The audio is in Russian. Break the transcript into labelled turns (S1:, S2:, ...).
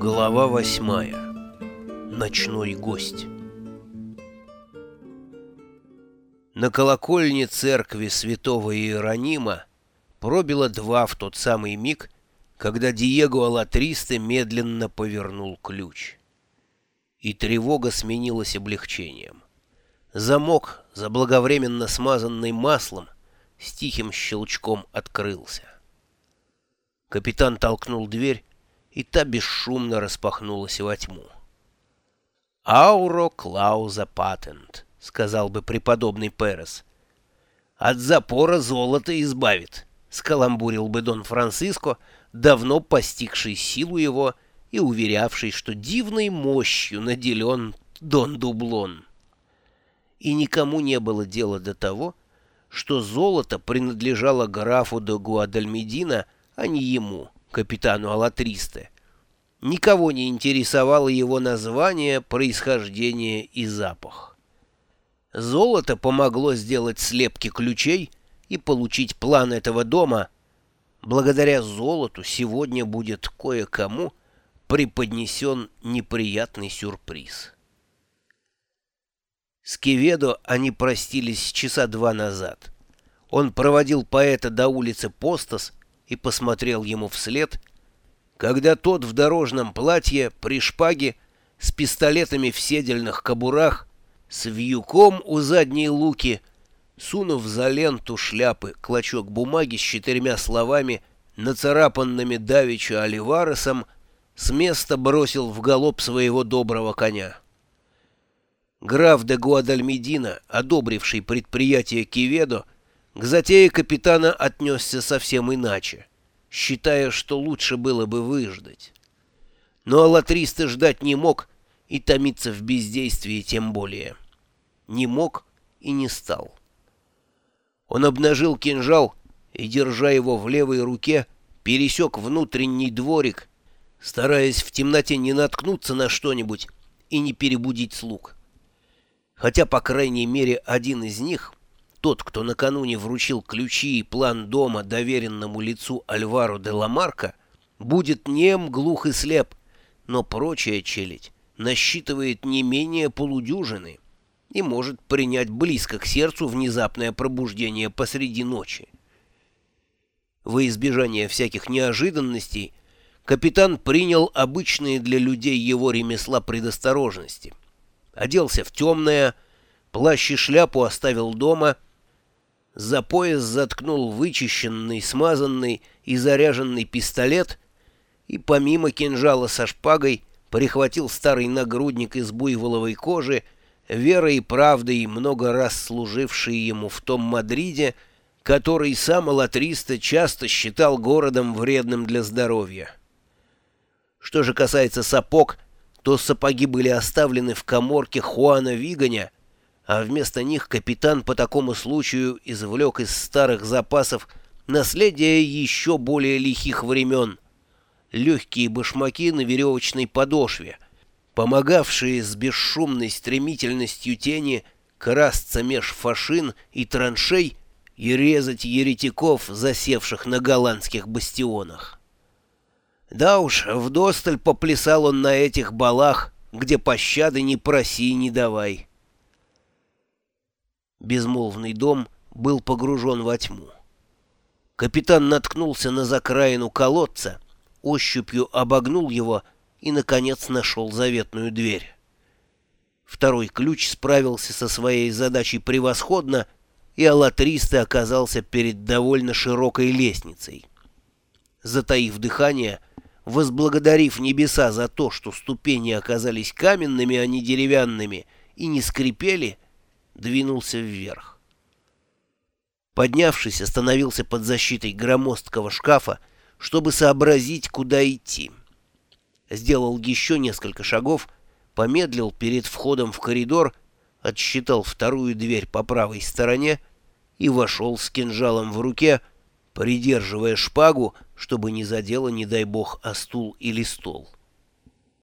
S1: Глава восьмая. Ночной гость. На колокольне церкви святого Иеронима пробило два в тот самый миг, когда Диего Алатристе медленно повернул ключ. И тревога сменилась облегчением. Замок, заблаговременно смазанный маслом, с тихим щелчком открылся. Капитан толкнул дверь, и та бесшумно распахнулась во тьму. «Ауро клауза патент», — сказал бы преподобный Перес. «От запора золото избавит», — скаламбурил бы Дон Франциско, давно постигший силу его и уверявший, что дивной мощью наделен Дон Дублон. И никому не было дела до того, что золото принадлежало графу де Гуадальмедина, а не ему — капитану Алатристе. Никого не интересовало его название, происхождение и запах. Золото помогло сделать слепки ключей и получить план этого дома. Благодаря золоту сегодня будет кое-кому преподнесен неприятный сюрприз. С Кеведо они простились часа два назад. Он проводил поэта до улицы Постас и посмотрел ему вслед, когда тот в дорожном платье, при шпаге, с пистолетами в седельных кобурах, с вьюком у задней луки, сунув за ленту шляпы клочок бумаги с четырьмя словами, нацарапанными давеча Оливаресом, с места бросил в галоп своего доброго коня. Граф де Гуадальмедина, одобривший предприятие Киведо, к затее капитана отнесся совсем иначе, считая, что лучше было бы выждать. Но Алатриста ждать не мог и томиться в бездействии тем более. Не мог и не стал. Он обнажил кинжал и, держа его в левой руке, пересек внутренний дворик, стараясь в темноте не наткнуться на что-нибудь и не перебудить слуг. Хотя, по крайней мере, один из них тот, кто накануне вручил ключи и план дома доверенному лицу Альвару де Ламарка, будет нем, глух и слеп, но прочая челядь насчитывает не менее полудюжины и может принять близко к сердцу внезапное пробуждение посреди ночи. Во избежание всяких неожиданностей капитан принял обычные для людей его ремесла предосторожности. Оделся в темное, плащ и шляпу оставил дома — за пояс заткнул вычищенный, смазанный и заряженный пистолет и помимо кинжала со шпагой прихватил старый нагрудник из буйволовой кожи, верой и правдой много раз служивший ему в том Мадриде, который сам Алатриста часто считал городом вредным для здоровья. Что же касается сапог, то сапоги были оставлены в коморке Хуана Виганя, а вместо них капитан по такому случаю извлек из старых запасов наследие еще более лихих времен. Легкие башмаки на веревочной подошве, помогавшие с бесшумной стремительностью тени красться меж фашин и траншей и резать еретиков, засевших на голландских бастионах. Да уж, вдосталь поплясал он на этих балах, где пощады не проси, не давай. Безмолвный дом был погружен во тьму. Капитан наткнулся на закраину колодца, ощупью обогнул его и, наконец, нашел заветную дверь. Второй ключ справился со своей задачей превосходно, и Аллатристо оказался перед довольно широкой лестницей. Затаив дыхание, возблагодарив небеса за то, что ступени оказались каменными, а не деревянными, и не скрипели, двинулся вверх. Поднявшись, остановился под защитой громоздкого шкафа, чтобы сообразить, куда идти. Сделал еще несколько шагов, помедлил перед входом в коридор, отсчитал вторую дверь по правой стороне и вошел с кинжалом в руке, придерживая шпагу, чтобы не задело, не дай бог, о стул или стол.